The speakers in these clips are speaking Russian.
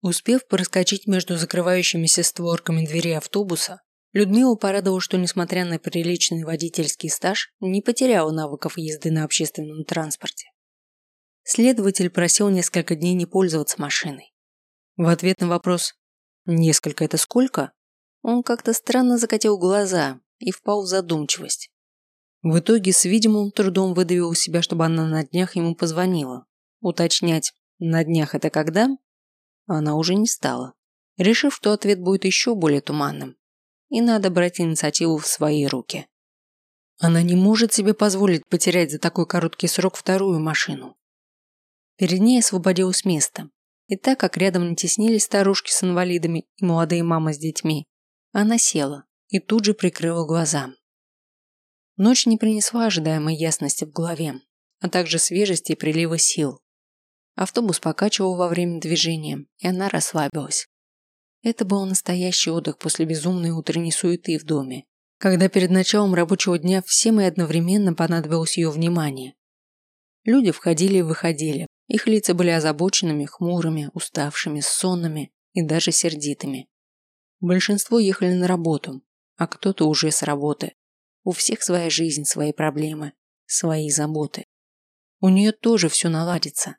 Успев проскочить между закрывающимися створками двери автобуса, Людмила порадовала, что, несмотря на приличный водительский стаж, не потеряла навыков езды на общественном транспорте. Следователь просил несколько дней не пользоваться машиной. В ответ на вопрос «Несколько это сколько?» он как-то странно закатил глаза и впал в задумчивость. В итоге с видимым трудом выдавил у себя, чтобы она на днях ему позвонила. Уточнять «на днях это когда?» Она уже не стала, решив, что ответ будет еще более туманным и надо брать инициативу в свои руки. Она не может себе позволить потерять за такой короткий срок вторую машину. Перед ней освободилось место, и так как рядом не теснились старушки с инвалидами и молодые мамы с детьми, она села и тут же прикрыла глаза. Ночь не принесла ожидаемой ясности в голове, а также свежести и прилива сил. Автобус покачивал во время движения, и она расслабилась. Это был настоящий отдых после безумной утренней суеты в доме, когда перед началом рабочего дня всем и одновременно понадобилось ее внимание. Люди входили и выходили, их лица были озабоченными, хмурыми, уставшими, сонными и даже сердитыми. Большинство ехали на работу, а кто-то уже с работы. У всех своя жизнь, свои проблемы, свои заботы. У нее тоже все наладится.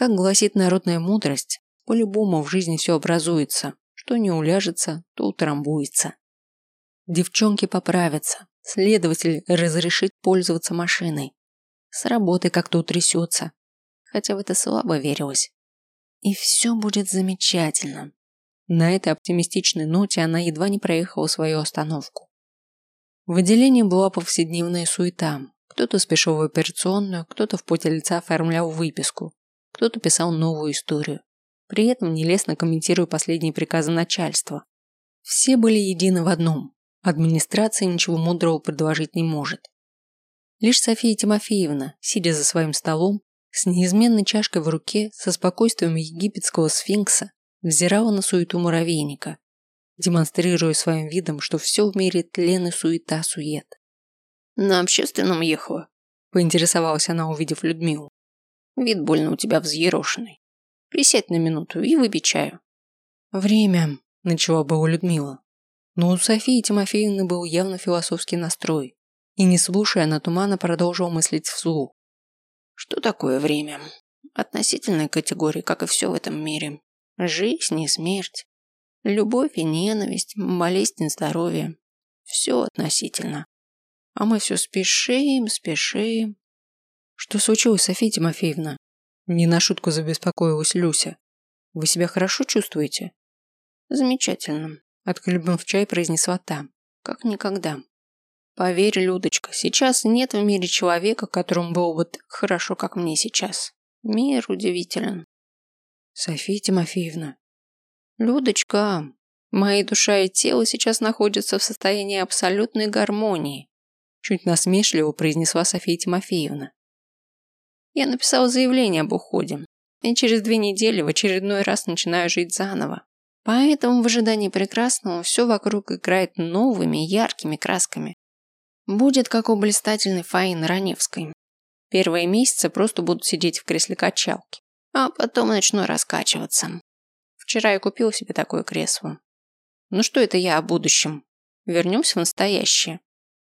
Как гласит народная мудрость, по-любому в жизни все образуется, что не уляжется, то утрамбуется. Девчонки поправятся, следователь разрешит пользоваться машиной. С работы как-то утрясется, хотя в это слабо верилось. И все будет замечательно. На этой оптимистичной ноте она едва не проехала свою остановку. В отделении была повседневная суета. Кто-то спешил в операционную, кто-то в поте лица оформлял выписку, кто-то писал новую историю при этом нелестно комментируя последние приказы начальства. Все были едины в одном – администрация ничего мудрого предложить не может. Лишь София Тимофеевна, сидя за своим столом, с неизменной чашкой в руке, со спокойствием египетского сфинкса, взирала на суету муравейника, демонстрируя своим видом, что все в мире тлен и суета-сует. «На общественном ехала?» – поинтересовалась она, увидев Людмилу. «Вид больно у тебя взъерошенный». Присядь на минуту и выпей чаю. Время, начала было Людмила. Но у Софии Тимофеевны был явно философский настрой. И не слушая, она туманно продолжила мыслить вслух. Что такое время? Относительная категория, как и все в этом мире. Жизнь и смерть. Любовь и ненависть, болезнь и здоровье. Все относительно. А мы все спешим, спешим. Что случилось, София Тимофеевна? Не на шутку забеспокоилась Люся. Вы себя хорошо чувствуете? Замечательно. Отхлебнув чай, произнесла та. Как никогда. Поверь, Людочка, сейчас нет в мире человека, которому было бы так хорошо, как мне сейчас. Мир удивителен. София Тимофеевна. Людочка, моя душа и тело сейчас находятся в состоянии абсолютной гармонии. Чуть насмешливо произнесла София Тимофеевна. Я написала заявление об уходе. И через две недели в очередной раз начинаю жить заново. Поэтому в ожидании прекрасного все вокруг играет новыми яркими красками. Будет как у блистательной Фаины Раневской. Первые месяцы просто буду сидеть в кресле качалки, а потом начну раскачиваться. Вчера я купил себе такое кресло. Ну что это я о будущем? Вернемся в настоящее.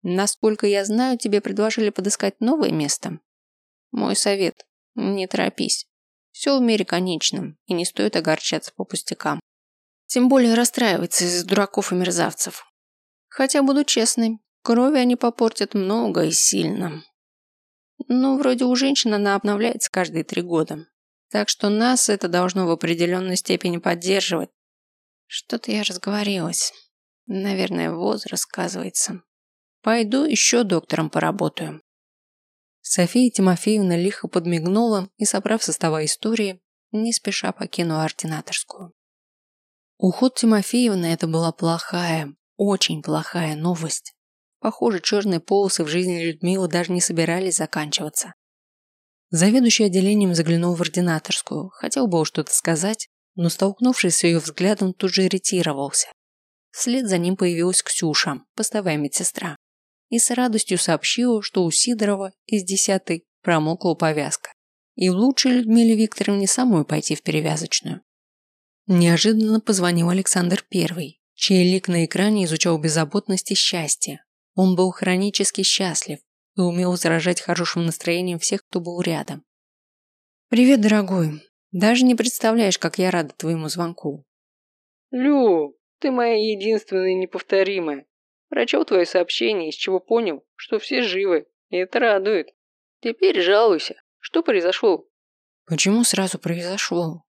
Насколько я знаю, тебе предложили подыскать новое место. Мой совет – не торопись. Все в мире конечном, и не стоит огорчаться по пустякам. Тем более расстраиваться из-за дураков и мерзавцев. Хотя, буду честной, крови они попортят много и сильно. Ну, вроде у женщин она обновляется каждые три года. Так что нас это должно в определенной степени поддерживать. Что-то я разговорилась. Наверное, возраст сказывается. Пойду еще доктором поработаю. София Тимофеевна лихо подмигнула и, собрав состава истории, не спеша покинула ординаторскую. Уход Тимофеевны – это была плохая, очень плохая новость. Похоже, черные полосы в жизни Людмилы даже не собирались заканчиваться. Заведующий отделением заглянул в ординаторскую, хотел было что-то сказать, но, столкнувшись с ее взглядом, тут же ретировался. Вслед за ним появилась Ксюша, постовая медсестра и с радостью сообщила, что у Сидорова из десятой промокла повязка. И лучше Людмиле Викторовне самой пойти в перевязочную. Неожиданно позвонил Александр Первый, чей лик на экране изучал беззаботность и счастье. Он был хронически счастлив и умел заражать хорошим настроением всех, кто был рядом. «Привет, дорогой. Даже не представляешь, как я рада твоему звонку». «Лю, ты моя единственная неповторимая. Прочел твое сообщение, из чего понял, что все живы, и это радует. Теперь жалуйся. Что произошло?» «Почему сразу произошло?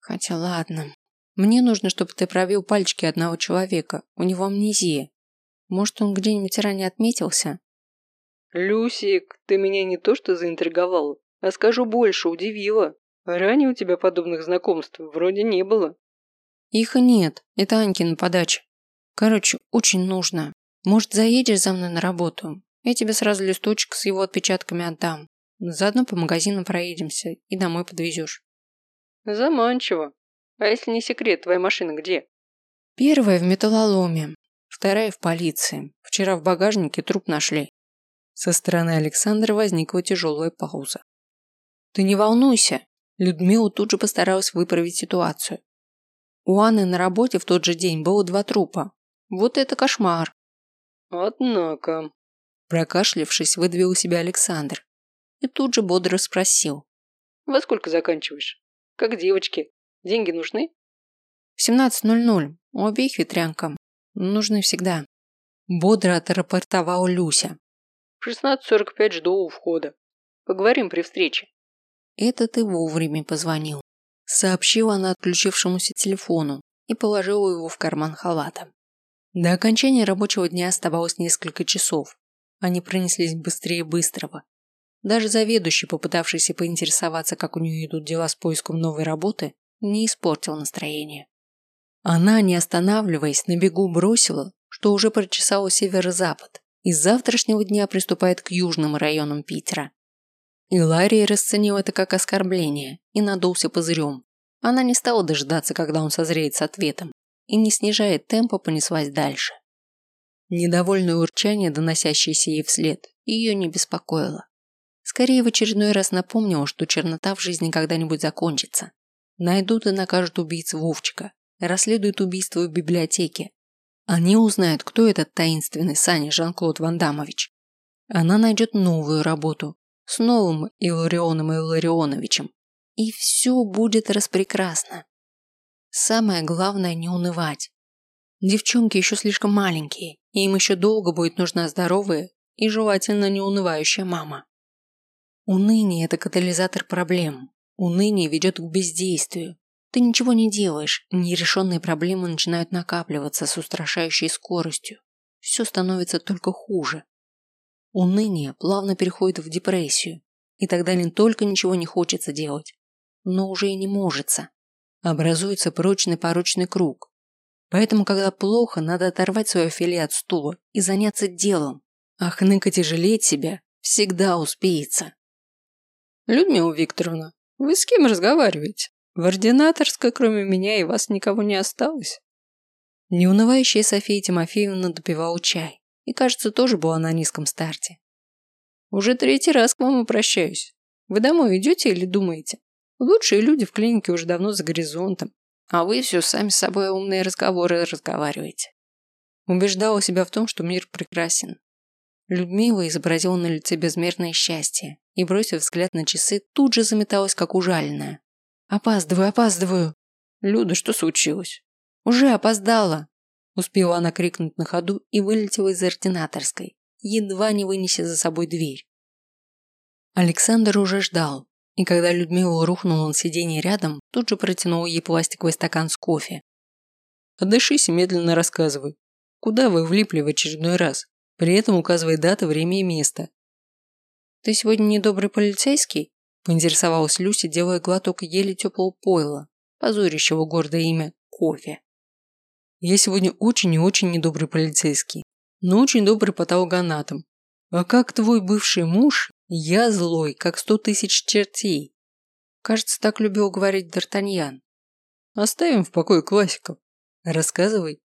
Хотя ладно. Мне нужно, чтобы ты провел пальчики одного человека. У него амнезия. Может, он где-нибудь ранее отметился?» «Люсик, ты меня не то что заинтриговала, а скажу больше, удивила. Ранее у тебя подобных знакомств вроде не было». «Их и нет. Это Анькина подача. Короче, очень нужно. Может, заедешь за мной на работу? Я тебе сразу листочек с его отпечатками отдам. Заодно по магазинам проедемся и домой подвезешь. Заманчиво. А если не секрет, твоя машина где? Первая в металлоломе, вторая в полиции. Вчера в багажнике труп нашли. Со стороны Александра возникла тяжелая пауза. Ты не волнуйся. Людмила тут же постаралась выправить ситуацию. У Анны на работе в тот же день было два трупа. Вот это кошмар. Однако. Прокашлявшись, выдавил себя Александр. И тут же бодро спросил. Во сколько заканчиваешь? Как девочки. Деньги нужны? В 17.00. У обеих ветрянкам. Нужны всегда. Бодро отрапортовала Люся. В 16.45 жду у входа. Поговорим при встрече. Это ты вовремя позвонил. Сообщила она отключившемуся телефону и положила его в карман халата. До окончания рабочего дня оставалось несколько часов. Они пронеслись быстрее быстрого. Даже заведующий, попытавшийся поинтересоваться, как у нее идут дела с поиском новой работы, не испортил настроение. Она, не останавливаясь, на бегу бросила, что уже прочесала северо-запад и с завтрашнего дня приступает к южным районам Питера. Иларий расценил это как оскорбление и надулся пузырем. Она не стала дожидаться, когда он созреет с ответом, и, не снижая темпа, понеслась дальше. Недовольное урчание, доносящееся ей вслед, ее не беспокоило. Скорее в очередной раз напомнило, что чернота в жизни когда-нибудь закончится. Найдут и накажут убийц Вовчика, расследуют убийство в библиотеке. Они узнают, кто этот таинственный Саня Жан-Клод Вандамович. Она найдет новую работу с новым Иларионом Илларионовичем. И все будет распрекрасно. Самое главное не унывать. Девчонки еще слишком маленькие, и им еще долго будет нужна здоровая и желательно не унывающая мама. Уныние – это катализатор проблем. Уныние ведет к бездействию. Ты ничего не делаешь, нерешенные проблемы начинают накапливаться с устрашающей скоростью. Все становится только хуже. Уныние плавно переходит в депрессию, и тогда не только ничего не хочется делать, но уже и не можется образуется прочный порочный круг. Поэтому, когда плохо, надо оторвать свое филе от стула и заняться делом. А хныкать и жалеть себя всегда успеется. Людмила Викторовна, вы с кем разговариваете? В ординаторской, кроме меня, и вас никого не осталось. Неунывающая София Тимофеевна допивала чай и, кажется, тоже была на низком старте. Уже третий раз к вам обращаюсь. Вы домой идете или думаете? Лучшие люди в клинике уже давно за горизонтом, а вы все сами с собой умные разговоры разговариваете. Убеждала себя в том, что мир прекрасен. Людмила изобразила на лице безмерное счастье и, бросив взгляд на часы, тут же заметалась, как ужаленная. «Опаздываю, опаздываю!» «Люда, что случилось?» «Уже опоздала!» Успела она крикнуть на ходу и вылетела из ординаторской, едва не вынеся за собой дверь. Александр уже ждал, и когда Людмила рухнула на сиденье рядом, тут же протянул ей пластиковый стакан с кофе. «Отдышись и медленно рассказывай. Куда вы влипли в очередной раз? При этом указывай дата, время и место». «Ты сегодня недобрый полицейский?» – поинтересовалась Люся, делая глоток еле теплого пойла, позорящего гордое имя кофе. «Я сегодня очень и очень недобрый полицейский, но очень добрый патологоанатом. А как твой бывший муж я злой, как сто тысяч чертей. Кажется, так любил говорить Д'Артаньян. Оставим в покое классиков. Рассказывай.